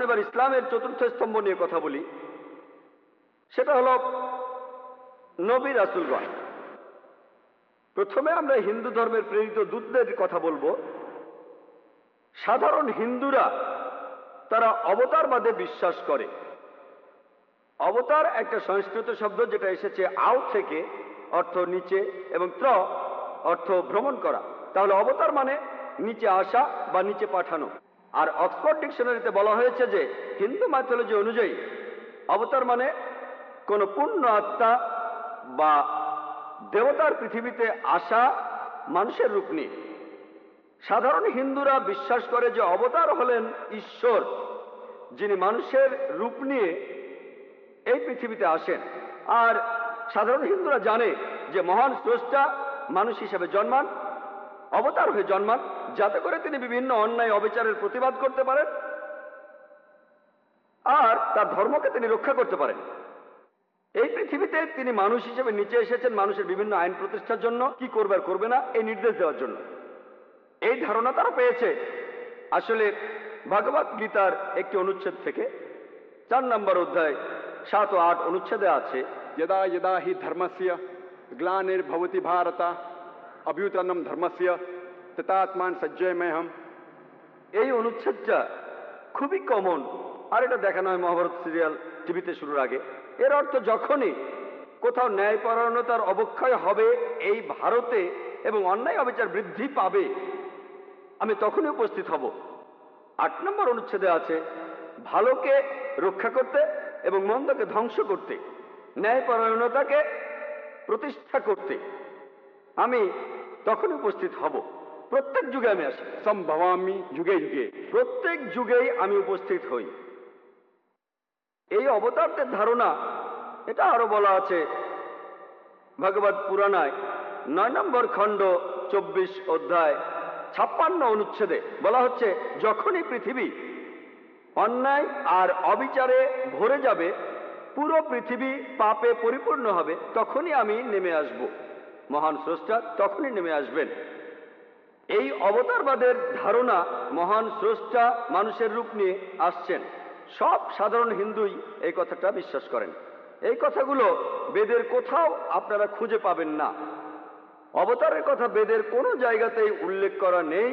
আসুন এবার ইসলামের চতুর্থ স্তম্ভ নিয়ে কথা বলি। সেটা হল নবী রাসুলগণ। প্রথমে আমরা হিন্দু ধর্মের প্রেরিত দূতদের কথা বলব। সাধারণ হিন্দুরা তারা অবতারবাদে বিশ্বাস করে। অবতার একটা সংস্কৃত শব্দ যেটা এসেছে আউ থেকে, অর্থ নিচে এবং ত্র, অর্থ ভ্রমণ করা। তাহলে অবতার মানে নিচে আসা বা নিচে পাঠানো। আর অক্সফোর্ড ডিকশনারিতে বলা হয়েছে যে হিন্দু মাইথোলজি অনুযায়ী অবতার মানে কোনো পূর্ণ আত্মা বা দেবতার পৃথিবীতে আসা মানুষের রূপ নিয়ে। সাধারণ হিন্দুরা বিশ্বাস করে যে অবতার হলেন ঈশ্বর, যিনি মানুষের রূপ নিয়ে এই পৃথিবীতে আসেন। আর সাধারণ হিন্দুরা জানে যে মহান স্রষ্টা মানুষ হিসেবে জন্মান অবতার হয়ে জন্মান, যাতে করে তিনি বিভিন্ন অন্যায় অবিচারের প্রতিবাদ করতে পারেন আর তার ধর্মকে তিনি রক্ষা করতে পারেন। এই পৃথিবীতে তিনি মানুষ হিসেবে নিচে এসেছেন মানুষের বিভিন্ন আইন প্রতিষ্ঠার জন্য, কি করবে আর করবে না, এই নির্দেশ দেওয়ার জন্য। এই ধারণা তারা পেয়েছে। আসলে ভগবত গীতার একটি অনুচ্ছেদ থেকে চার নম্বর অধ্যায় সাত ও আট অনুচ্ছেদে আছে, যদা যদা হি ধর্মসিয়া, গ্লানের ভবতী ভারতা অভ্যুতানম ধর্মস্য তেতাত্মান সজ্জয় মেহম এই অনুচ্ছেদটা খুবই কমন আর এটা দেখানো হয় মহাভারত সিরিয়াল টিভিতে শুরুর আগে। এর অর্থ যখনই কোথাও ন্যায়পরায়ণতার অবক্ষয় হবে এই ভারতে এবং অন্যায় অবিচার বৃদ্ধি পাবে, আমি তখনই উপস্থিত হব। আট নম্বর অনুচ্ছেদে আছে, ভালোকে রক্ষা করতে এবং মন্দকে ধ্বংস করতে ন্যায়পরায়ণতাকে প্রতিষ্ঠা করতে। আমি তখন উপস্থিত হব। প্রত্যেক যুগে আমি আসি। সম্ভবামি যুগে যুগে। প্রত্যেক যুগেই আমি উপস্থিত হই। এই অবতারদের ধারণা এটা আরও বলা আছে ভগবত পুরাণায় নয় নম্বর খণ্ড চব্বিশ অধ্যায় ছাপ্পান্ন অনুচ্ছেদে বলা হচ্ছে যখনই পৃথিবী অন্যায় আর অবিচারে ভরে যাবে পুরো পৃথিবী পাপে পরিপূর্ণ হবে তখনই আমি নেমে আসব। মহান স্রষ্টা তখনই নেমে আসবেন। এই অবতারবাদের ধারণা মহান স্রষ্টা মানুষের রূপ নিয়ে আসছেন। সব সাধারণ হিন্দুই এই কথাটা বিশ্বাস করেন। এই কথাগুলো বেদের কোথাও আপনারা খুঁজে পাবেন না। অবতারের কথা বেদের কোনো জায়গাতেই উল্লেখ করা নেই,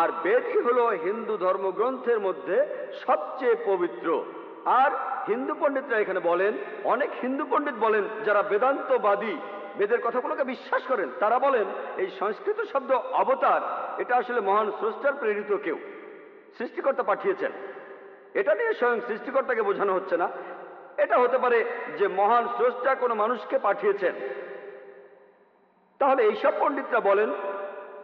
আর বেদই হলো হিন্দু ধর্মগ্রন্থের মধ্যে সবচেয়ে পবিত্র। আর হিন্দু পণ্ডিতরা এখানে বলেন, অনেক হিন্দু পণ্ডিত বলেন, যারা বেদান্তবাদী বেদের কথাগুলোকে বিশ্বাস করেন। তারা বলেন, এই সংস্কৃত শব্দ অবতার, এটা আসলে মহান স্রষ্টার প্রেরিত কেউ সৃষ্টিকর্তা পাঠিয়েছেন। এটা নিয়ে স্বয়ং সৃষ্টিকর্তাকে বোঝানো হচ্ছে না। এটা হতে পারে যে মহান স্রষ্টা কোনো মানুষকে পাঠিয়েছেন। তাহলে এইসব পণ্ডিতরা বলেন,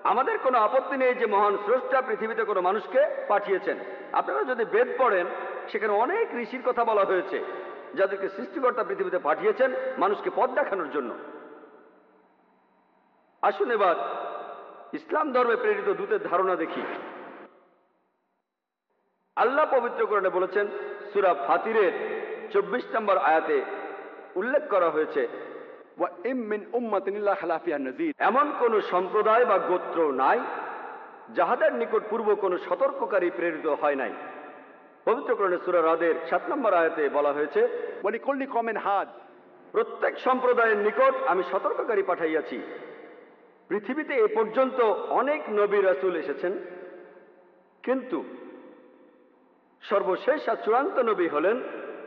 আমাদের কোনো আপত্তি নেই যে মহান স্রষ্টা পৃথিবীতে কোনো মানুষকে পাঠিয়েছেন। আপনারা যদি বেদ পড়েন, সেখানে অনেক ঋষির কথা বলা হয়েছে, যাদেরকে সৃষ্টিকর্তা পৃথিবীতে পাঠিয়েছেন মানুষকে পথ দেখানোর জন্য। আসুন এবার ইসলাম ধর্মে প্রেরিত দূতের ধারণা দেখি। আল্লাহ পবিত্রকরণে বলেছেন, সুরা ফাতিরের চব্বিশ নম্বর আয়াতে উল্লেখ করা হয়েছে এমন কোন সম্প্রদায় বা গোত্র নাই, যাহাদের নিকট পূর্ব কোন সতর্ককারী প্রেরিত হয় নাই। পবিত্রকরণে সুরা রাদের সাত নম্বর আয়াতে বলা হয়েছে প্রত্যেক সম্প্রদায়ের নিকট আমি সতর্ককারী পাঠাইয়াছি। পৃথিবীতে এ পর্যন্ত অনেক নবী রাসুল এসেছেন, কিন্তু সর্বশেষ আর চূড়ান্ত নবী হলেন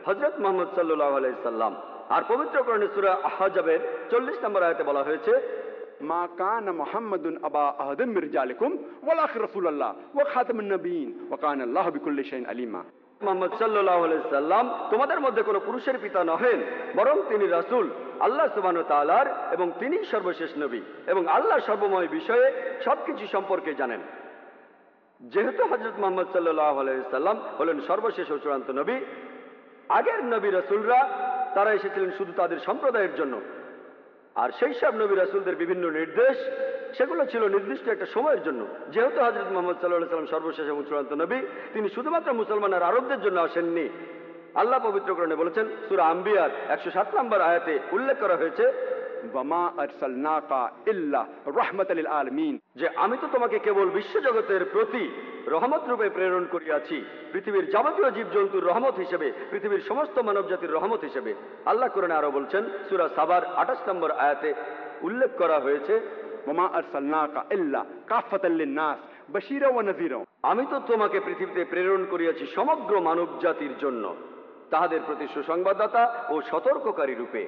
হজরত মোহাম্মদ সাল্লাহ আলাইসাল্লাম আর পবিত্র করণে সুরা আহাজাবের চল্লিশ নম্বর আয়তে বলা হয়েছে, মা কান মোহাম্মদুন আবা আহদম মির্জা আলিকুম ওয়ালাক রসুল্লাহ ও খাতামুন নবীন ওয়া কান আল্লাহ বিকুল্লি শাইন আলিমা। মোহাম্মদ সাল্লাহ সাল্লাম তোমাদের মধ্যে কোনো পুরুষের পিতা নহেন, বরং তিনি রাসূল, আল্লাহ তালার এবং তিনি সর্বশেষ নবী এবং আল্লাহ সর্বময় বিষয়ে সবকিছু সম্পর্কে জানেন। যেহেতু হজরত মোহাম্মদ সাল্লাহ সাল্লাম হলেন সর্বশেষ ও চূড়ান্ত নবী, আগের নবী রাসূলরা তারা এসেছিলেন শুধু তাদের সম্প্রদায়ের জন্য। আর সেই সব নবী রাসূলদের বিভিন্ন নির্দেশ সেগুলো ছিল নির্দিষ্ট একটা সময়ের জন্য। যেহেতু হজরত মোহাম্মদ সাল্লাহ সাল্লাম সর্বশেষ এবং চূড়ান্ত নবী, তিনি শুধুমাত্র মুসলমানের আরবদের জন্য আসেননি। আল্লাহ পবিত্রকরণে বলেছেন, সুরা আম্বিয়ার একশো সাত নম্বর আয়াতে উল্লেখ করা হয়েছে যে আমি তো তোমাকে কেবল বিশ্বজগতের প্রতি রহমত রূপে প্রেরণ করিয়াছি, পৃথিবীর যাবতীয় জীবজন্তুর রহমত হিসেবে, পৃথিবীর সমস্ত মানব জাতির রহমত হিসেবে। আল্লাহ করেন আরও বলছেন, সুরা সাবার আঠাশ নম্বর আয়াতে উল্লেখ করা হয়েছে ওমা আরসালনাকা ইল্লা কাফাতাল্লিন্নাস বশিরা ওয়া নাযীরা আমি তো তোমাকে পৃথিবীতে প্রেরণ করিয়াছি সমগ্র মানব জাতির জন্য, তাহাদের প্রতি সুসংবাদদাতা ও সতর্ককারী রূপে।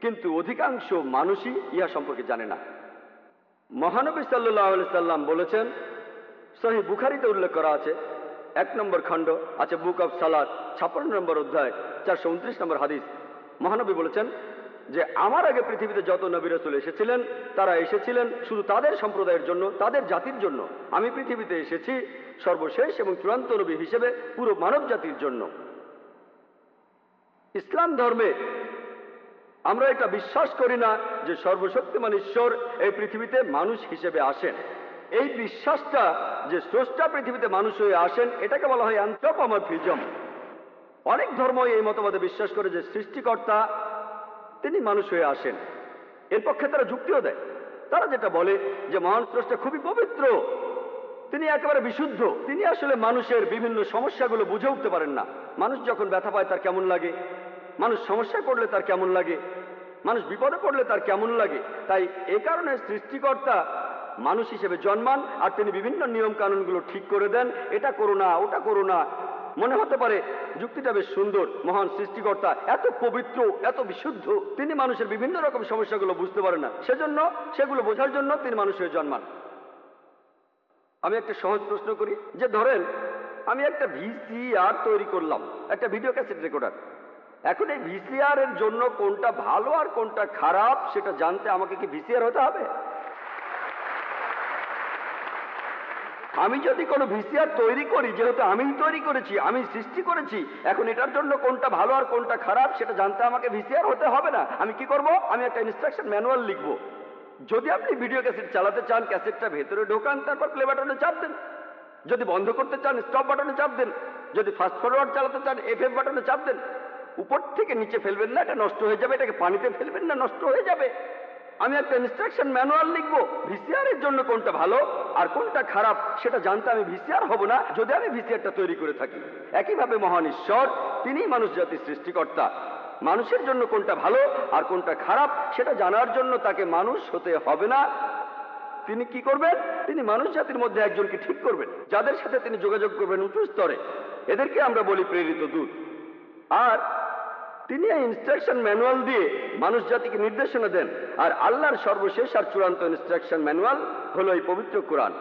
কিন্তু অধিকাংশ মানুষই ইহা সম্পর্কে জানে না। মহানবী সাল্লাহ সাল্লাম বলেছেন, সহি বুখারিতে উল্লেখ করা আছে, এক নম্বর খণ্ড আছে বুক অফ সালাদ ছাপ্পান্ন নম্বর অধ্যায়, চারশো উনত্রিশ নম্বর হাদিস। মহানবী বলেছেন যে আমার আগে পৃথিবীতে যত নবী রসুল এসেছিলেন, তারা এসেছিলেন শুধু তাদের সম্প্রদায়ের জন্য, তাদের জাতির জন্য। আমি পৃথিবীতে এসেছি সর্বশেষ এবং চূড়ান্ত নবী হিসেবে পুরো মানব জাতির জন্য। ইসলাম ধর্মে আমরা এটা বিশ্বাস করি না যে সর্বশক্তিমান ঈশ্বর এই পৃথিবীতে মানুষ হিসেবে আসেন। এই বিশ্বাসটা যে স্রষ্টা পৃথিবীতে মানুষ হয়ে আসেন, এটাকে বলা হয় অ্যান্থ্রোপমরফিজম অনেক ধর্মই এই মতবাদে বিশ্বাস করে যে সৃষ্টিকর্তা তিনি মানুষ হয়ে আসেন। এর পক্ষে তারা যুক্তিও দেয়। তারা যেটা বলে যে মহান স্রষ্টা খুবই পবিত্র, তিনি একেবারে বিশুদ্ধ, তিনি আসলে মানুষের বিভিন্ন সমস্যাগুলো বুঝে উঠতে পারেন না। মানুষ যখন ব্যথা পায় তার কেমন লাগে? মানুষ সমস্যায় পড়লে তার কেমন লাগে? মানুষ বিপদে পড়লে তার কেমন লাগে? তাই এ কারণে সৃষ্টিকর্তা মানুষ হিসেবে জন্মান আর তিনি বিভিন্ন নিয়ম কানুনগুলো ঠিক করে দেন, এটা করো না, ওটা করো না। মনে হতে পারে যুক্তিটা বেশ সুন্দর, মহান সৃষ্টিকর্তা, এত পবিত্র, এত বিশুদ্ধ। তিনি মানুষের বিভিন্ন রকম সমস্যাগুলো বুঝতে পারেন না। সেজন্য, সেগুলো বোঝার জন্য তিনি মানুষ হয়ে জন্মান। আমি একটা সহজ প্রশ্ন করি, যে ধরেন, আমি একটা ভিসিআর তৈরি করলাম, একটা ভিডিও ক্যাসেট রেকর্ডার। এখন এই ভিসিআর এর জন্য কোনটা ভালো আর কোনটা খারাপ, সেটা জানতে আমাকে কি ভিসিআর হতে হবে? আমি যদি কোনো ভিসিআর তৈরি করি, যেহেতু আমিই তৈরি করেছি আমি সৃষ্টি করেছি, এখন এটার জন্য কোনটা ভালো আর কোনটা খারাপ সেটা জানতে আমাকে ভিসিআর হতে হবে না। আমি কি করব? আমি একটা ইনস্ট্রাকশন ম্যানুয়াল লিখব। যদি আপনি ভিডিও ক্যাসেট চালাতে চান ক্যাসেটটা ভেতরে ঢোকান, তারপর প্লে বাটনে চাপ দেন। যদি বন্ধ করতে চান স্টপ বাটনে চাপ দেন। যদি ফাস্ট ফরওয়ার্ড চালাতে চান এফ এফ বাটনে চাপ দেন। উপর থেকে নিচে ফেলবেন না, এটা নষ্ট হয়ে যাবে, এটাকে পানিতে ফেলবেন না, নষ্ট হয়ে যাবে। আমি একটা ইনস্ট্রাকশন ম্যানুয়াল লিখব ভিসিআর এর জন্য কোনটা ভালো আর কোনটা খারাপ সেটা জানতে আমি ভিসিআর হব না, যদি আমি ভিসিআরটা তৈরি করে থাকি। একইভাবে মহান ঈশ্বর, তিনিই মানুষ জাতির সৃষ্টিকর্তা। মানুষের জন্য কোনটা ভালো আর কোনটা খারাপ সেটা জানার জন্য তাকে মানুষ হতে হবে না। তিনি কি করবেন? তিনি মানুষ জাতির মধ্যে একজনকে ঠিক করবেন, যাদের সাথে তিনি যোগাযোগ করবেন উঁচু স্তরে। এদেরকে আমরা বলি প্রেরিত দূত। আর তিনি এই ইনস্ট্রাকশন ম্যানুয়াল দিয়ে মানুষ জাতিকে নির্দেশনা দেন। আর আল্লাহর সর্বশেষ আর চূড়ান্ত ইনস্ট্রাকশন ম্যানুয়াল হলো এই পবিত্র কোরআন।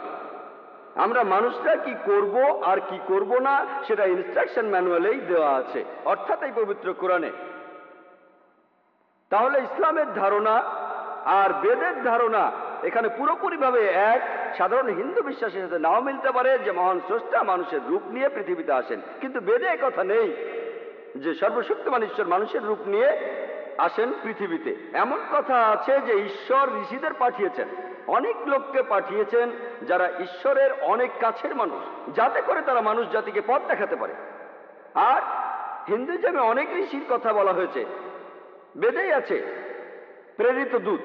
আমরা মানুষরা কি করব আর কি করব না, সেটা ইনস্ট্রাকশন ম্যানুয়ালেই দেওয়া আছে। অর্থাৎ এই পবিত্র কোরআনে। তাহলে ইসলামের ধারণা আর বেদের ধারণা এখানে পুরোপুরিভাবে এক। সাধারণ হিন্দু বিশ্বাসের সাথে নাও মিলতে পারে যে মহান স্রষ্টা মানুষের রূপ নিয়ে পৃথিবীতে আসেন। কিন্তু বেদে কথা নেই। যে সর্বশক্তিমান ঈশ্বর মানুষের রূপ নিয়ে আসেন পৃথিবীতে। এমন কথা আছে যে ঈশ্বর ঋষিদের পাঠিয়েছেন। অনেক লোককে পাঠিয়েছেন যারা ঈশ্বরের অনেক কাছের মানুষ। যাতে করে তারা মানুষ জাতিকে পথ দেখাতে পারে। আর হিন্দুজমে অনেক ঋষির কথা বলা হয়েছে। বেদেই আছে, প্রেরিত দূত।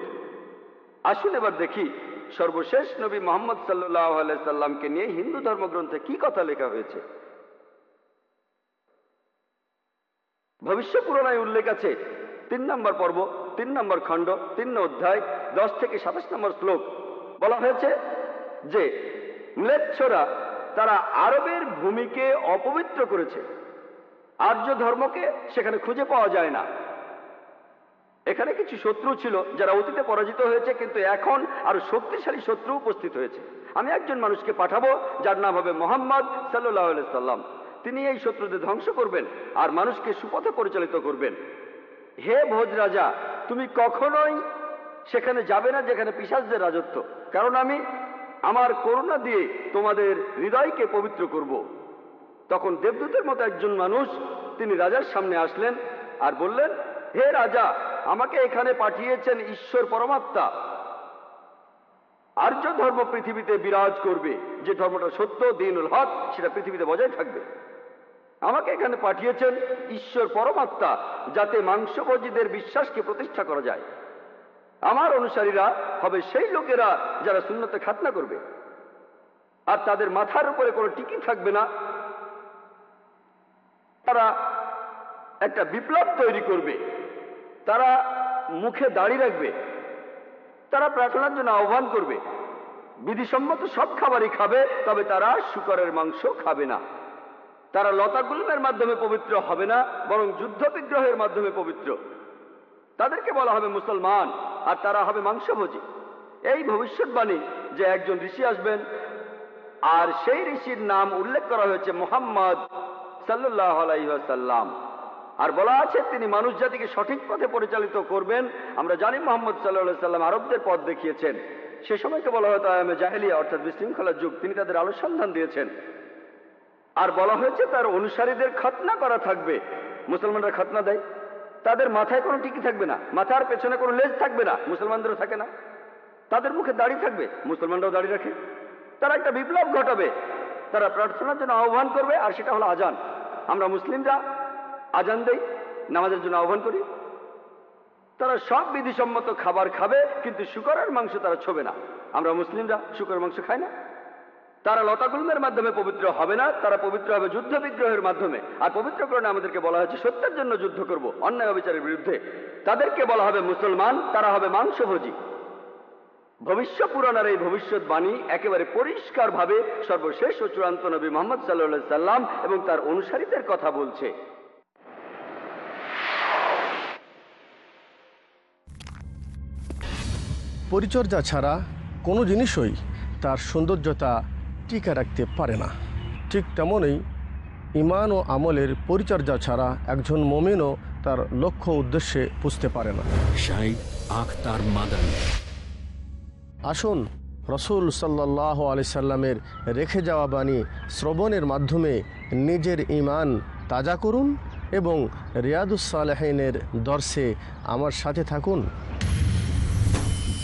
আসুন এবার দেখি সর্বশেষ নবী মোহাম্মদ সাল্লাহ সাল্লামকে নিয়ে হিন্দু ধর্মগ্রন্থে কি কথা লেখা হয়েছে। ভবিষ্য পুরাণায় উল্লেখ আছে, তিন নম্বর পর্ব, তিন নম্বর খণ্ড, তিন অধ্যায়, দশ থেকে সাতাশ নম্বর শ্লোক। বলা হয়েছে যে, ম্লেচ্ছরা তারা আরবের ভূমিকে অপবিত্র করেছে। আর্য ধর্মকে সেখানে খুঁজে পাওয়া যায় না। এখানে কিছু শত্রু ছিল যারা অতীতে পরাজিত হয়েছে, কিন্তু এখন আরও শক্তিশালী শত্রু উপস্থিত হয়েছে। আমি একজন মানুষকে পাঠাবো, যার নাম হবে মোহাম্মদ সাল্লাহ সাল্লাম তিনি এই শত্রুদের ধ্বংস করবেন আর মানুষকে সুপথে পরিচালিত করবেন। হে ভোজ রাজা, তুমি কখনোই সেখানে যাবে না যেখানে পিসাজদের রাজত্ব। কারণ আমি আমার করুণা দিয়ে তোমাদের হৃদয়কে পবিত্র করব। তখন দেবদূতের মতো একজন মানুষ তিনি রাজার সামনে আসলেন আর বললেন, হে রাজা, আমাকে এখানে পাঠিয়েছেন ঈশ্বর পরমাত্মা। আর্য ধর্ম পৃথিবীতে বিরাজ করবে, যে ধর্মটা সত্য, দিনুল হক, সেটা পৃথিবীতে বজায় থাকবে। আমাকে এখানে পাঠিয়েছেন ঈশ্বর পরমাত্মা, যাতে মাংসভোজীদের বিশ্বাসকে প্রতিষ্ঠা করা যায়। আমার অনুসারীরা হবে সেই লোকেরা যারা শূন্যতে খাতনা করবে। আর তাদের মাথার উপরে কোনো টিকি থাকবে না। তারা একটা বিপ্লব তৈরি করবে। তারা মুখে দাড়ি রাখবে। তারা প্রার্থনার জন্য আহ্বান করবে। বিধিসম্মত সব খাবারই খাবে, তবে তারা শুকরের মাংস খাবে না। তারা লতাগুল্মের মাধ্যমে পবিত্র হবে না, বরং যুদ্ধ বিগ্রহের মাধ্যমে পবিত্র। তাদেরকে বলা হবে মুসলমান, আর তারা হবে মাংসভোজী। এই ভবিষ্যৎবাণী যে একজন ঋষি আসবেন, আর সেই ঋষির নাম উল্লেখ করা হয়েছে মোহাম্মদ সাল্লাহ আলাইসাল্লাম আর বলা আছে, তিনি মানুষ জাতিকে সঠিক পথে পরিচালিত করবেন। আমরা জানি মোহাম্মদ সাল্লাহ সাল্লাম আরবদের পথ দেখিয়েছেন। সে সময়কে বলা হয়তো আয়ামে জাহেলিয়া, অর্থাৎ বিশৃঙ্খলার যুগ। তিনি তাদের আলো সন্ধান দিয়েছেন। আর বলা হয়েছে, তার অনুসারীদের খতনা করা থাকবে। মুসলমানরা খতনা দেয়। তাদের মাথায় কোনো টিকি থাকবে না। মাথার পেছনে কোনো লেজ থাকবে না। মুসলমানদেরও থাকে না। তাদের মুখে দাড়ি থাকবে। মুসলমানরাও দাড়ি রাখে। তারা একটা বিপ্লব ঘটাবে। তারা প্রার্থনার জন্য আহ্বান করবে, আর সেটা হলো আজান। আমরা মুসলিমরা আজান দেই, নামাজের জন্য আহ্বান করি। তারা সব বিধিসম্মত খাবার খাবে, কিন্তু শুকরের মাংস তারা ছোবে না। আমরা মুসলিমরা শুকরের মাংস খাই না। তারা লতাগুল্মের মাধ্যমে পবিত্র হবে না, তারা পবিত্র হবে যুদ্ধ বিগ্রহের মাধ্যমে। আর পবিত্রকরণে আমাদেরকে বলা হয়েছে, সত্যের জন্য যুদ্ধ করব, অন্যায় অবিচারের বিরুদ্ধে। তাদেরকে বলা হবে মুসলমান, তারা হবে মাংসভোজী। ভবিষ্য পুরাণের এই ভবিষ্যৎবাণী একেবারে পরিষ্কারভাবে সর্বশেষ ও চূড়ান্ত নবী মোহাম্মদ সাল্লাহ সাল্লাম এবং তার অনুসারীদের কথা বলছে। পরিচর্যা ছাড়া কোনো জিনিসই তার সৌন্দর্যতা টিকে রাখতে পারে না। ঠিক তেমনই ইমান ও আমলের পরিচর্যা ছাড়া একজন মমিনও তার লক্ষ্য উদ্দেশ্যে বুঝতে পারে না। আখতার মাদানী। আসুন রসুল সাল্লাহ আলি সাল্লামের রেখে যাওয়া বাণী শ্রবণের মাধ্যমে নিজের ইমান তাজা করুন এবং রিয়াদুসালেহিনের দর্শে আমার সাথে থাকুন।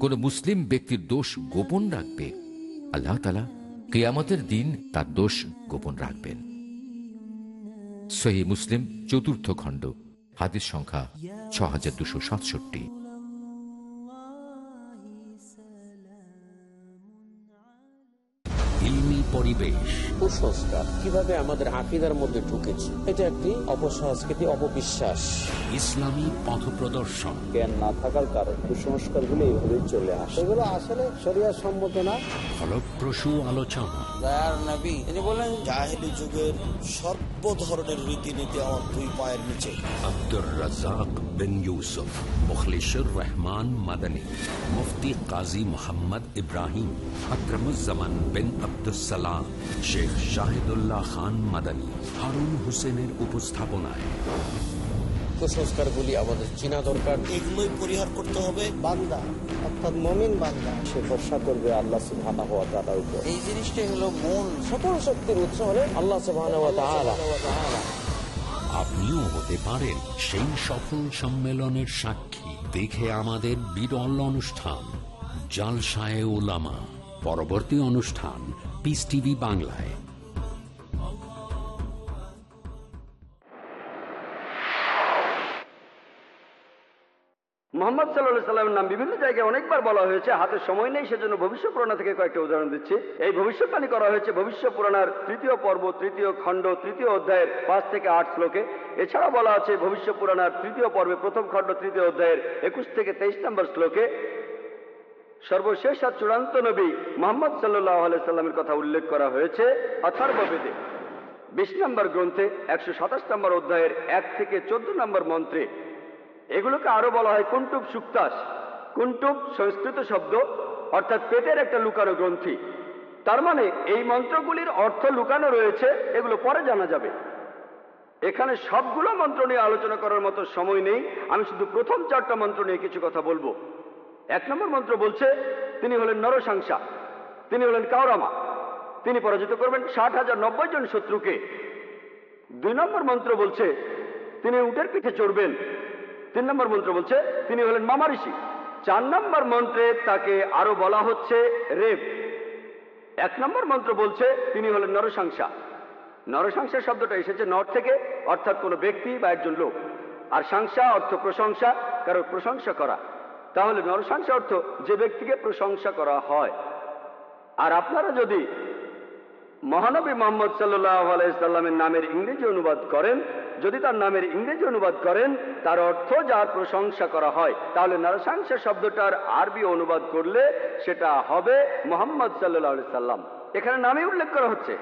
কোন মুসলিম ব্যক্তির দোষ গোপন রাখবে, আল্লাহ তালা কেয়ামতের দিন তার দোষ গোপন রাখবেন। সহি মুসলিম চতুর্থ খণ্ড হাতের সংখ্যা ছ হাজার দুশো সাতষট্টি। পরিবেশ। কুসংস্কার কীভাবে আমাদের আকিদার মধ্যে ঢুকেছে এটা একটি অপসংস্কৃতি অপবিশ্বাস। ইসলামী পথ প্রদর্শন। জ্ঞান না থাকার কারণে কুসংস্কারগুলো এইভাবে চলে আসে। এগুলো আসলে শরিয়া সম্মত না। ফলপ্রসূ আলোচনা। তিনি বলেন জাহেলি যুগের সর্ব ধরনের রীতিনীতি আমার দুই পায়ের নিচে আব্দুর রাজাক বিন ইউসুফ মুখলিশুর রহমান মাদানী মুফতি কাজী মোহাম্মদ ইব্রাহিম আকরমুজ্জামান বিন আব্দুসালাম শেখ শাহিদুল্লাহ খান মাদানী হারুন হোসেনের উপস্থাপনায় কুসংস্কারগুলি আমাদের চিনা দরকার। এগুলোই পরিহার করতে হবে। বান্দা অর্থাৎ মমিন বান্দা সে ভরসা করবে আল্লাহ সুবহানাহু ওয়া তাআলার উপর। এই জিনিসটাই হলো মূল সকল শক্তির উৎস হলেন আল্লাহ সুবহানাহু ওয়া তাআলা। আপনিও হতে পারেন সেই সফল সম্মেলনের সাক্ষী। দেখে আমাদের বিরল অনুষ্ঠান জালসায় ওলামা পরবর্তী অনুষ্ঠান পিস টিভি বাংলায়। মোহাম্মদ সাল্লাহ সাল্লামের নাম বিভিন্ন জায়গায় অনেকবার বলা হয়েছে। হাতে সময় নেই, সেজন্য ভবিষ্যৎ পুরাণা থেকে কয়েকটা উদাহরণ দিচ্ছি। এই ভবিষ্যৎবাণী করা হয়েছে ভবিষ্যৎ পুরাণার তৃতীয় পর্ব, তৃতীয় খণ্ড, তৃতীয় অধ্যায়ের পাঁচ থেকে আট শ্লোকে। এছাড়া বলা আছে ভবিষ্যৎ পুরাণার তৃতীয় পর্বে প্রথম খণ্ড, তৃতীয় অধ্যায়ের একুশ থেকে তেইশ নম্বর শ্লোকে। সর্বশেষ আর চূড়ান্ত নবী মোহাম্মদ সাল্লাহ সাল্লামের কথা উল্লেখ করা হয়েছে অথর্ববেদে। বিশ নম্বর গ্রন্থে, একশো সাতাশ নম্বর অধ্যায়ের এক থেকে চোদ্দ নম্বর মন্ত্রে এগুলোকে আরও বলা হয় কুন্টুব সুক্তাস। কুন্টুব সংস্কৃত শব্দ, অর্থাৎ পেটের একটা লুকানো গ্রন্থি। তার মানে এই মন্ত্রগুলির অর্থ লুকানো রয়েছে, এগুলো পরে জানা যাবে। এখানে সবগুলো মন্ত্র নিয়ে আলোচনা করার মতো সময় নেই। আমি শুধু প্রথম চারটা মন্ত্র নিয়ে কিছু কথা বলব। এক নম্বর মন্ত্র বলছে, তিনি হলেন নরসাংসা, তিনি হলেন কাউরামা তিনি পরাজিত করবেন ষাট হাজার নব্বই জন শত্রুকে। দুই নম্বর মন্ত্র বলছে, তিনি উটের পিঠে চড়বেন তিন নম্বর মন্ত্র বলছে, তিনি হলেন মামা ঋষি। চার নম্বর মন্ত্রে তাকে আরও বলা হচ্ছে রেপ এক নম্বর মন্ত্র বলছে, তিনি হলেন নরসাংসা। নরসাংসা শব্দটা এসেছে নর থেকে, অর্থাৎ কোনো ব্যক্তি বা একজন লোক। আর সাংসা অর্থ প্রশংসা, কারও প্রশংসা করা। তাহলে নরসাংসা অর্থ যে ব্যক্তিকে প্রশংসা করা হয়। আর আপনারা যদি মহানবী মোহাম্মদ সাল্লাহ আলাইসাল্লামের নামের ইংরেজি অনুবাদ করেন। যদি তার নামের ইংরেজি অনুবাদ করেন, তার অর্থ যার প্রশংসা করা হয়, তাহলে নরসাংসা শব্দটার আরবি অনুবাদ করলে সেটা হবে মোহাম্মদ সাল্লাহ সাল্লাম। এখানে নামে উল্লেখ করা হচ্ছে।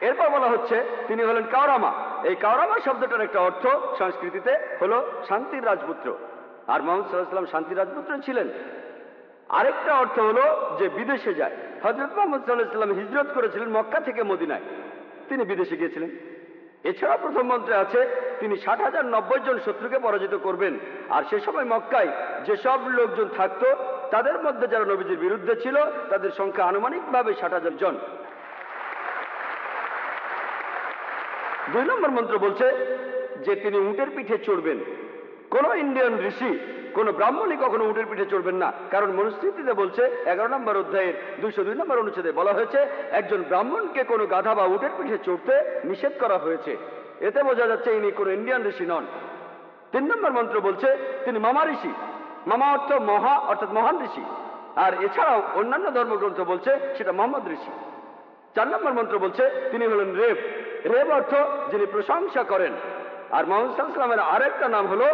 এরপর বলা হচ্ছে, তিনি হলেন কাওরামা। এই কাওরামা শব্দটার একটা অর্থ সংস্কৃতিতে হলো শান্তির রাজপুত্র। আর মোহাম্মদ সাল্লাহ সাল্লাম শান্তির রাজপুত্র ছিলেন। আরেকটা অর্থ হলো যে বিদেশে যায়। হজরত মোহাম্মদ সাল্লাহ হিজরত করেছিলেন মক্কা থেকে মদিনায়। তিনি বিদেশে গিয়েছিলেন। এছাড়া প্রথম মন্ত্রে আছে, তিনি ষাট হাজার নব্বই জন শত্রুকে পরাজিত করবেন। আর সে সময় মক্কায় যেসব লোকজন থাকতো, তাদের মধ্যে যারা নবীজির বিরুদ্ধে ছিল, তাদের সংখ্যা আনুমানিকভাবে ষাট হাজার জন। দুই নম্বর মন্ত্র বলছে যে তিনি উটের পিঠে চড়বেন। কোন ইন্ডিয়ান ঋষি কোন ব্রাহ্মণই কখনো উটের পিঠে চড়বেন না। কারণ মনুস্মৃতিতে বলছে, এগারো নম্বর অধ্যায়ের দুইশো দুই নম্বর অনুচ্ছেদে বলা হয়েছে, একজন ব্রাহ্মণকে কোনো গাধা বা উটের পিঠে চড়তে নিষেধ করা হয়েছে। এতে বোঝা যাচ্ছে ইনি কোনো ইন্ডিয়ান ঋষি নন। তিন নম্বর মন্ত্র বলছে, তিনি মামা ঋষি। মামা অর্থ মহা, অর্থাৎ মহান ঋষি। আর এছাড়াও অন্যান্য ধর্মগ্রন্থ বলছে, সেটা মোহাম্মদ ঋষি। চার নম্বর মন্ত্র বলছে, তিনি হলেন রেব। রেব অর্থ যিনি প্রশংসা করেন। আর মোহাম্মদ সাল্লামের আরেকটা নাম হলো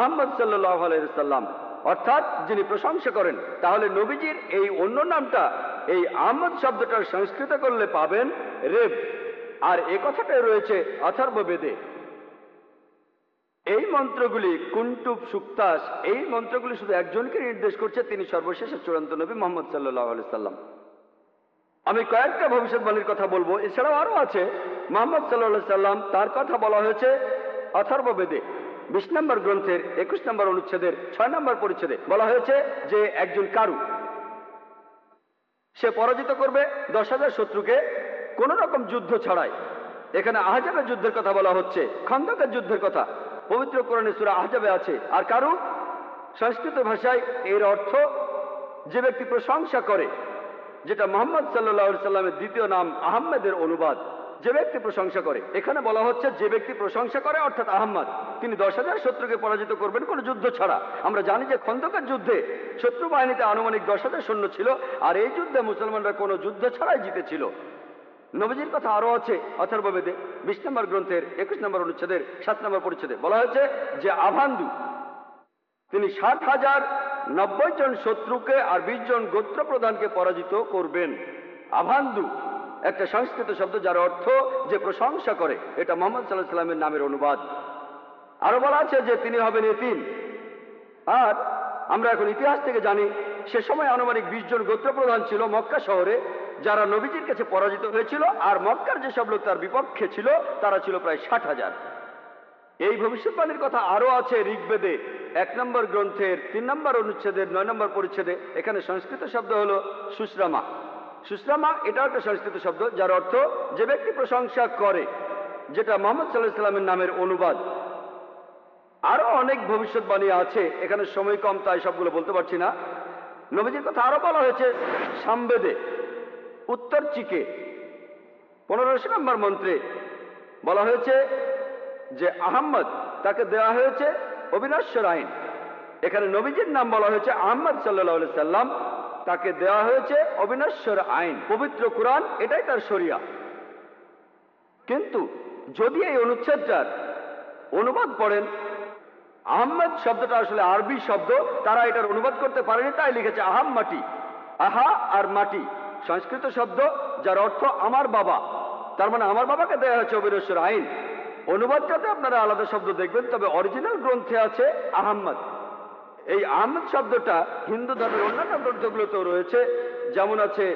আহমদ সাল্লাহ আলাইসাল্লাম অর্থাৎ যিনি প্রশংসা করেন, তাহলে নবীজির এই অন্য নামটা, এই আহমদ শব্দটার সংস্কৃত করলে পাবেন রেব। আর এ কথাটাই রয়েছে অথর্ব বেদে। এই মন্ত্রগুলি কুন্টুব সুক্তাস, এই মন্ত্রগুলি শুধু একজনকে নির্দেশ করছে, তিনি সর্বশেষ চূড়ান্ত নবী মোহাম্মদ সাল্লাহ আলি সাল্লাম। আমি কয়েকটা ভবিষ্যৎবাণীর কথা বলব, এছাড়াও আরও আছে। মোহাম্মদ সাল্লাহ সাল্লাম, তার কথা বলা হয়েছে অথর্ব বেদে। বিশ নম্বর গ্রন্থের, একুশ নম্বর অনুচ্ছেদের, ছয় নম্বর পরিচ্ছেদে বলা হয়েছে যে একজন কারু, সে পরাজিত করবে দশ হাজার শত্রুকে কোন রকম যুদ্ধ ছাড়াই। এখানে আহজাবের যুদ্ধের কথা বলা হচ্ছে, খন্দকের যুদ্ধের কথা। পবিত্র কোরআনে সুরা আহজাবে আছে, আর কারু সংস্কৃত ভাষায় এর অর্থ যে ব্যক্তি প্রশংসা করে, যেটা মোহাম্মদ সাল্লাহ সাল্লামের দ্বিতীয় নাম আহমেদের অনুবাদ। যে ব্যক্তি প্রশংসা করে। এখানে বলা হচ্ছে যে ব্যক্তি প্রশংসা করে অর্থাৎ আহম্মদ। তিনি দশ হাজার শত্রুকে পরাজিত করবেন কোনো যুদ্ধ ছাড়া। আমরা জানি যে খন্দকার যুদ্ধে শত্রু বাহিনীতে আনুমানিক দশ হাজার সৈন্য ছিল, আর এই যুদ্ধে মুসলমানরা কোনো যুদ্ধ ছাড়াই জিতেছিল। নবীজির কথা আরও আছে অথর্ববেদে বিশ নম্বর গ্রন্থের একুশ নম্বর অনুচ্ছেদের, সাত নম্বর পরিচ্ছেদে। বলা হয়েছে যে আভান্দু, তিনি ষাট হাজার নব্বই জন শত্রুকে আর বিশ জন গোত্র প্রধানকে পরাজিত করবেন। আভান্দু একটা সংস্কৃত শব্দ যার অর্থ যে প্রশংসা করে, এটা মোহাম্মদ সাল্লাহ সাল্লামের নামের অনুবাদ। আরও বলা আছে যে তিনি হবেন এতিম। আর আমরা এখন ইতিহাস থেকে জানি, সে সময় আনুমানিক বিশ জন গোত্র প্রধান ছিল মক্কা শহরে, যারা নবীজির কাছে পরাজিত হয়েছিল, আর মক্কার যেসব লোক তার বিপক্ষে ছিল, তারা ছিল প্রায় ষাট হাজার। এই ভবিষ্যৎবাণীর কথা আরও আছে ঋগ্বেদে, এক নম্বর গ্রন্থের তিন নম্বর অনুচ্ছেদের, নয় নম্বর পরিচ্ছেদে। এখানে সংস্কৃত শব্দ হলো সুশ্রামা। সুশ্রামা এটাও একটা সংস্কৃত শব্দ, যার অর্থ যে ব্যক্তি প্রশংসা করে, যেটা মোহাম্মদ সাল্লাহ সাল্লামের নামের অনুবাদ। আরও অনেক ভবিষ্যৎবাণী আছে, এখানে সময় কম, তাই সবগুলো বলতে পারছি না। নবীজির কথা আরও বলা হয়েছে, সামবেদে, উত্তর চিকে, পনেরোশো নম্বর মন্ত্রে বলা হয়েছে যে আহম্মদ, তাকে দেওয়া হয়েছে অবিনাশ্বর আইন। এখানে নবীজির নাম বলা হয়েছে আহম্মদ সাল্লাহ সাল্লাম তাকে দেওয়া হয়েছে অবিনশ্বর আইন, পবিত্র কোরআন, এটাই তার শরিয়া। কিন্তু যদি এই অনুচ্ছেদটার অনুবাদ পড়েন, আহম্মদ শব্দটা আসলে আরবি শব্দ, তারা এটার অনুবাদ করতে পারেনি, তাই লিখেছে আহাম মাটি। আহা আর মাটি, সংস্কৃত শব্দ, যার অর্থ আমার বাবা। তার মানে আমার বাবাকে দেওয়া হয়েছে অবিনশ্বর আইন। অনুবাদটাতে আপনারা আলাদা শব্দ দেখবেন, তবে অরিজিনাল গ্রন্থে আছে আহম্মদ। এই আহমদ শব্দটা হিন্দু ধর্মের অন্যান্য গ্রন্থগুলোতেও রয়েছে। যেমন আছে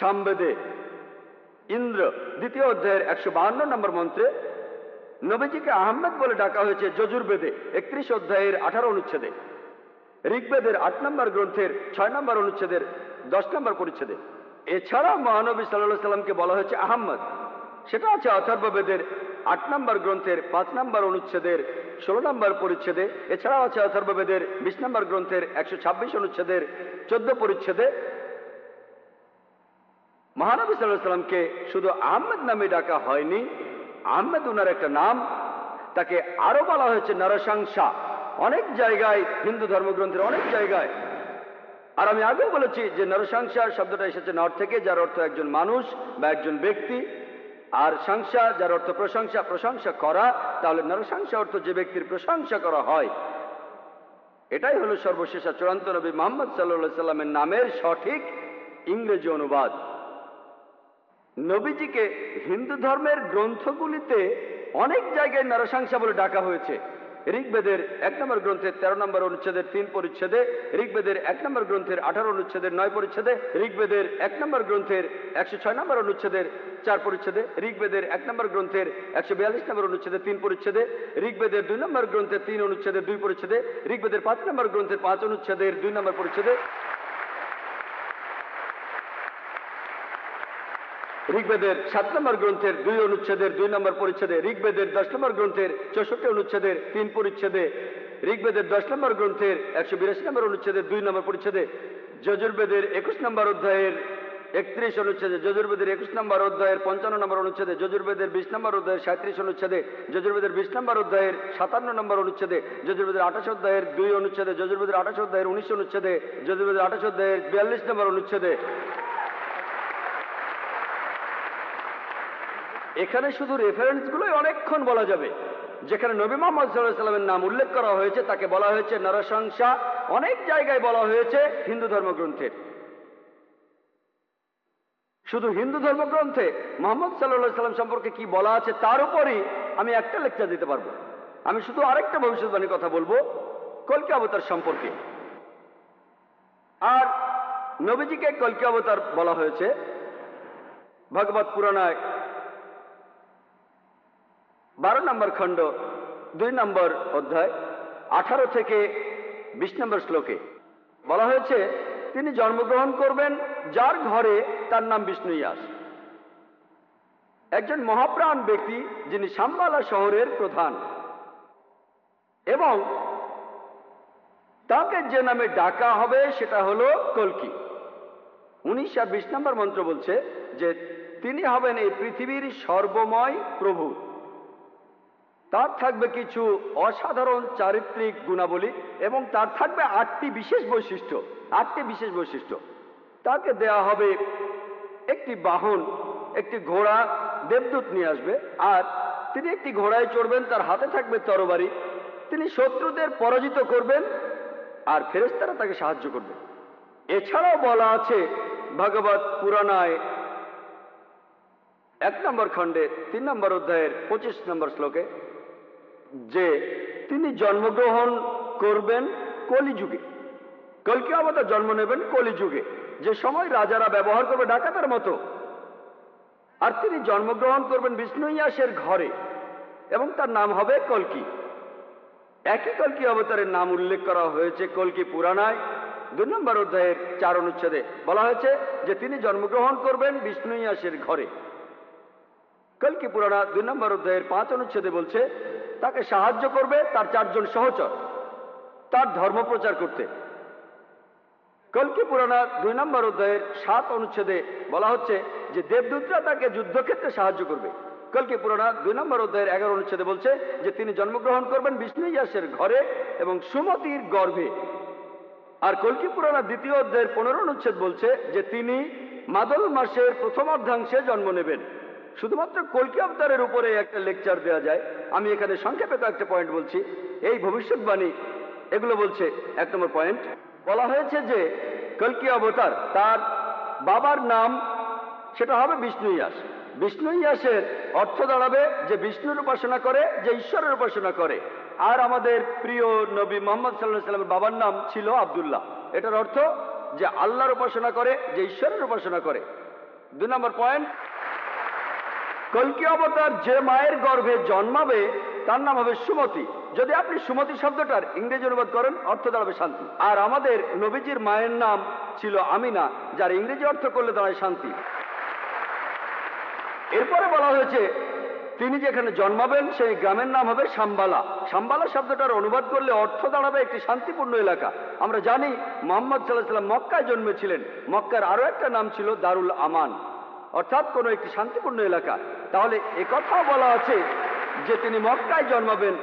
সামবেদে, ইন্দ্র, দ্বিতীয় অধ্যায়ের একশো বাহান্ন নম্বর মন্ত্রে, নবীজিকে আহমেদ বলে ডাকা হয়েছে যজুর্বেদে, একত্রিশ অধ্যায়ের আঠারো অনুচ্ছেদে। ঋগ্বেদের আট নম্বর গ্রন্থের ছয় নম্বর অনুচ্ছেদের দশ নম্বর পরিচ্ছেদে। এছাড়া মহানবী সাল্লাহ সাল্লামকে বলা হয়েছে আহম্মদ। সেটা আছে অথর্ববেদের আট নম্বর গ্রন্থের, পাঁচ নম্বর অনুচ্ছেদের, ষোলো নম্বর পরিচ্ছেদে, এছাড়াও আছে অথর্ববেদের বিশ নম্বর গ্রন্থের, একশো ছাব্বিশ অনুচ্ছেদের, চোদ্দ পরিচ্ছেদে। মহানবী সাল্লাহ সাল্লামকে শুধু আহমেদ নামে ডাকা হয়নি, আহমেদ উনার একটা নাম, তাকে আরও বলা হয়েছে নরসংসা অনেক জায়গায়, হিন্দু ধর্মগ্রন্থের অনেক জায়গায়। আর আমি আগেও বলেছি যে নরসংসা শব্দটা এসেছে নর থেকে, যার অর্থ একজন মানুষ বা একজন ব্যক্তি। আর সংসা যার অর্থ প্রশংসা প্রশংসা করা, তাহলে নরসংসা অর্থ যে ব্যক্তির প্রশংসা করা হয়। এটাই হলো সর্বশেষ চূড়ান্ত নবী মোহাম্মদ সাল্লা সাল্লামের নামের সঠিক ইংরেজি অনুবাদ। নবীজিকে হিন্দু ধর্মের গ্রন্থগুলিতে অনেক জায়গায় নরসংসা বলে ডাকা হয়েছে। ঋগ্বেদের এক নম্বর গ্রন্থের তেরো নম্বর অনুচ্ছেদের তিন পরিচ্ছেদে, ঋগ্বেদের এক নম্বর গ্রন্থের আঠারো অনুচ্ছেদের নয় পরিচ্ছেদে, ঋগ্বেদের এক নম্বর গ্রন্থের একশো ছয় নম্বর অনুচ্ছেদের চার পরিচ্ছেদে, ঋগ্বেদের এক নম্বর গ্রন্থের একশো বিয়াল্লিশ নম্বর অনুচ্ছেদে তিন পরিচ্ছেদে, ঋগ্বেদের দুই নম্বর গ্রন্থের তিন অনুচ্ছেদের দুই পরিচ্ছেদে, ঋগ্বেদের পাঁচ নম্বর গ্রন্থের পাঁচ অনুচ্ছেদের দুই নম্বর পরিচ্ছেদে ঋগ্বেদের সাত নম্বর গ্রন্থের দুই অনুচ্ছেদের দুই নম্বর পরিচ্ছেদে, ঋগ্বেদের দশ নম্বর গ্রন্থের চৌষট্টি অনুচ্ছেদের তিন পরিচ্ছেদে, ঋগ্বেদের দশ নম্বর গ্রন্থের একশো বিরাশি নম্বর অনুচ্ছেদের দুই নম্বর পরিচ্ছেদে, যজুর্বেদের একুশ নম্বর অধ্যায়ের একত্রিশ অনুচ্ছেদে, যজুর্বেদের একুশ নম্বর অধ্যায়ের পঞ্চান্ন নম্বর অনুচ্ছেদে, যজুর্বেদের বিশ নম্বর অধ্যায়ের সাঁত্রিশ অনুচ্ছেদে, যজুর্বেদের বিশ নম্বর অধ্যায়ের সাতান্ন নম্বর অনুচ্ছেদে, যজুর্বেদের আঠাশ অধ্যায়ের দুই অনুচ্ছেদে, যজুর্বেদের আঠাশ অধ্যায়ের উনিশ অনুচ্ছেদে, যজুর্বেদের আঠাশ অধ্যায়ের বিয়াল্লিশ নম্বর অনুচ্ছেদে। এখানে শুধু রেফারেন্সগুলোই অনেকক্ষণ বলা যাবে। যেখানে নবী মোহাম্মদ সাল্লাহ সাল্লামের নাম উল্লেখ করা হয়েছে, তাকে বলা হয়েছে নরসংসা অনেক জায়গায় বলা হয়েছে হিন্দু ধর্মগ্রন্থের শুধু হিন্দু ধর্মগ্রন্থে মোহাম্মদ সাল্লাহ সাল্লাম সম্পর্কে কি বলা আছে, তার উপরই আমি একটা লেকচার দিতে পারব। আমি শুধু আরেকটা ভবিষ্যৎবাণীর কথা বলব, কলকি অবতার সম্পর্কে। আর নবীজিকে কলকি অবতার বলা হয়েছে। ভগবত পুরাণায় বারো নম্বর খণ্ড, দুই নম্বর অধ্যায়, আঠারো থেকে বিশ নম্বর শ্লোকে। বলা হয়েছে, তিনি জন্মগ্রহণ করবেন, যার ঘরে তার নাম বিষ্ণু ইয়াস। একজন মহাপ্রাণ ব্যক্তি, যিনি সাম্বালা শহরের প্রধান। এবং তাকে যে নামে ডাকা হবে, সেটা হলো কলকি। উনিশ আর বিশ নম্বর মন্ত্র বলছে যে, তিনি হবেন এই পৃথিবীর সর্বময় প্রভু। তার থাকবে কিছু অসাধারণ চারিত্রিক গুণাবলী এবং তার থাকবে আটটি বিশেষ বৈশিষ্ট্য, আটটি বিশেষ বৈশিষ্ট্য। তাকে দেয়া হবে একটি বাহন, একটি ঘোড়া, দেবদূত নিয়ে আসবে। আর তিনি একটি ঘোড়ায় চড়বেন, তার হাতে থাকবে তরবারি। তিনি শত্রুদের পরাজিত করবেন আর ফেরেস্তারা তাকে সাহায্য করবে। এছাড়াও বলা আছে ভগবত পুরাণায় এক নম্বর খণ্ডে, তিন নম্বর অধ্যায়ের পঁচিশ নম্বর শ্লোকে যে তিনি জন্মগ্রহণ করবেন কলিযুগে। কলকি অবতার জন্ম নেবেন কলিযুগে। যে সময় রাজারা ব্যবহার করবে ডাকাতের মতো। আর তিনি জন্মগ্রহণ করবেন বিষ্ণু ইয়াসের ঘরে। এবং তার নাম হবে কলকি। একই কলকি অবতারের নাম উল্লেখ করা হয়েছে কলকি পুরাণায়। দুই নম্বর অধ্যায়ের চার অনুচ্ছেদে বলা হয়েছে যে তিনি জন্মগ্রহণ করবেন বিষ্ণু ইয়াসের ঘরে। কলকি পুরাণা দুই নম্বর অধ্যায়ের পাঁচ অনুচ্ছেদে বলছে তাকে সাহায্য করবে তার চারজন সহচর, তার ধর্ম প্রচার করতে। কলকি পুরাণা দুই নম্বর অধ্যায়ের সাত অনুচ্ছেদে বলা হচ্ছে যে দেবদূতরা তাকে যুদ্ধক্ষেত্রে সাহায্য করবে। কলকি পুরাণা দুই নম্বর অধ্যায়ের এগারো অনুচ্ছেদে বলছে যে তিনি জন্মগ্রহণ করবেন বিষ্ণু ইয়াসের ঘরে এবং সুমতির গর্ভে। আর কলকি পুরাণা দ্বিতীয় অধ্যায়ের পনেরো অনুচ্ছেদ বলছে যে তিনি মাদল মাসের প্রথম অর্ধাংশে জন্ম নেবেন। শুধুমাত্র কলকি অবতারের উপরে একটা লেকচার দেওয়া যায়। আমি এখানে সংক্ষেপে কয়েকটা পয়েন্ট বলছি। এই ভবিষ্যৎবাণী, এগুলো বলছে এক নম্বর পয়েন্ট বলা হয়েছে যে, কলকি অবতার, তার বাবার নাম, সেটা হবে বিষ্ণু ইয়াস বিষ্ণু ইয়াসের অর্থ দাঁড়াবে যে বিষ্ণুর উপাসনা করে, যে ঈশ্বরের উপাসনা করে। আর আমাদের প্রিয় নবী মোহাম্মদ সাল্লাহ সাল্লামের বাবার নাম ছিল আবদুল্লাহ। এটার অর্থ যে আল্লাহর উপাসনা করে, যে ঈশ্বরের উপাসনা করে। দুই নম্বর পয়েন্ট কলকি অবতার যে মায়ের গর্ভে জন্মাবে, তার নাম হবে সুমতি। যদি আপনি সুমতি শব্দটার ইংরেজি অনুবাদ করেন, অর্থ দাঁড়াবে শান্তি। আর আমাদের নবীজির মায়ের নাম ছিল আমিনা, যার ইংরেজি অর্থ করলে দাঁড়ায় শান্তি। এরপরে বলা হয়েছে, তিনি যেখানে জন্মাবেন, সেই গ্রামের নাম হবে সাম্বালা। সাম্বালা শব্দটার অনুবাদ করলে অর্থ দাঁড়াবে একটি শান্তিপূর্ণ এলাকা। আমরা জানি, মোহাম্মদ সাল্লাহ সাল্লাম মক্কায় জন্মেছিলেন। মক্কার আরও একটা নাম ছিল দারুল আমান। অর্থাৎ কোন একটি শান্তিপূর্ণ এলাকা। তাহলে একথাও বলা আছে যে তিনি মক্কায় জন্মাবেন।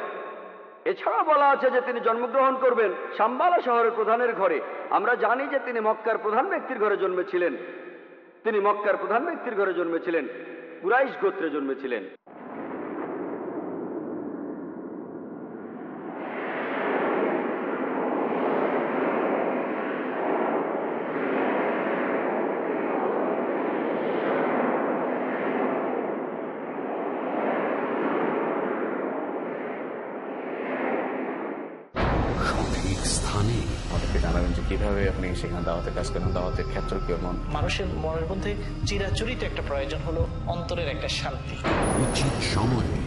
এছাড়া বলা আছে যে তিনি জন্মগ্রহণ করবেন সাম্বালা শহরের প্রধানের ঘরে। আমরা জানি যে তিনি মক্কার প্রধান ব্যক্তির ঘরে জন্মেছিলেন। তিনি মক্কার প্রধান ব্যক্তির ঘরে জন্মেছিলেন। কুরাইশ গোত্রে জন্মেছিলেন। ক্ষেত্র মানুষের মনের মধ্যে চিরাচরিত একটা প্রয়োজন হলো অন্তরের একটা শান্তি। উচিত সময়ে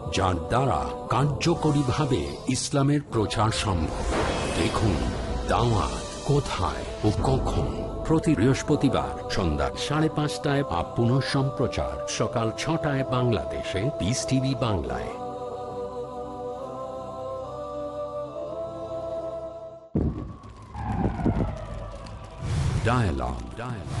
যার দ্বারা কার্যকরীভাবে ইসলামের প্রচার সম্ভব দেখুন দাওয়া কোথায় ও কখন প্রতি বৃহস্পতিবার সন্ধ্যা সাড়ে পাঁচটায় বা পুনঃ সম্প্রচার, সকাল ছটায় বাংলাদেশে পিস টিভি বাংলায় Dialogue. Dialogue.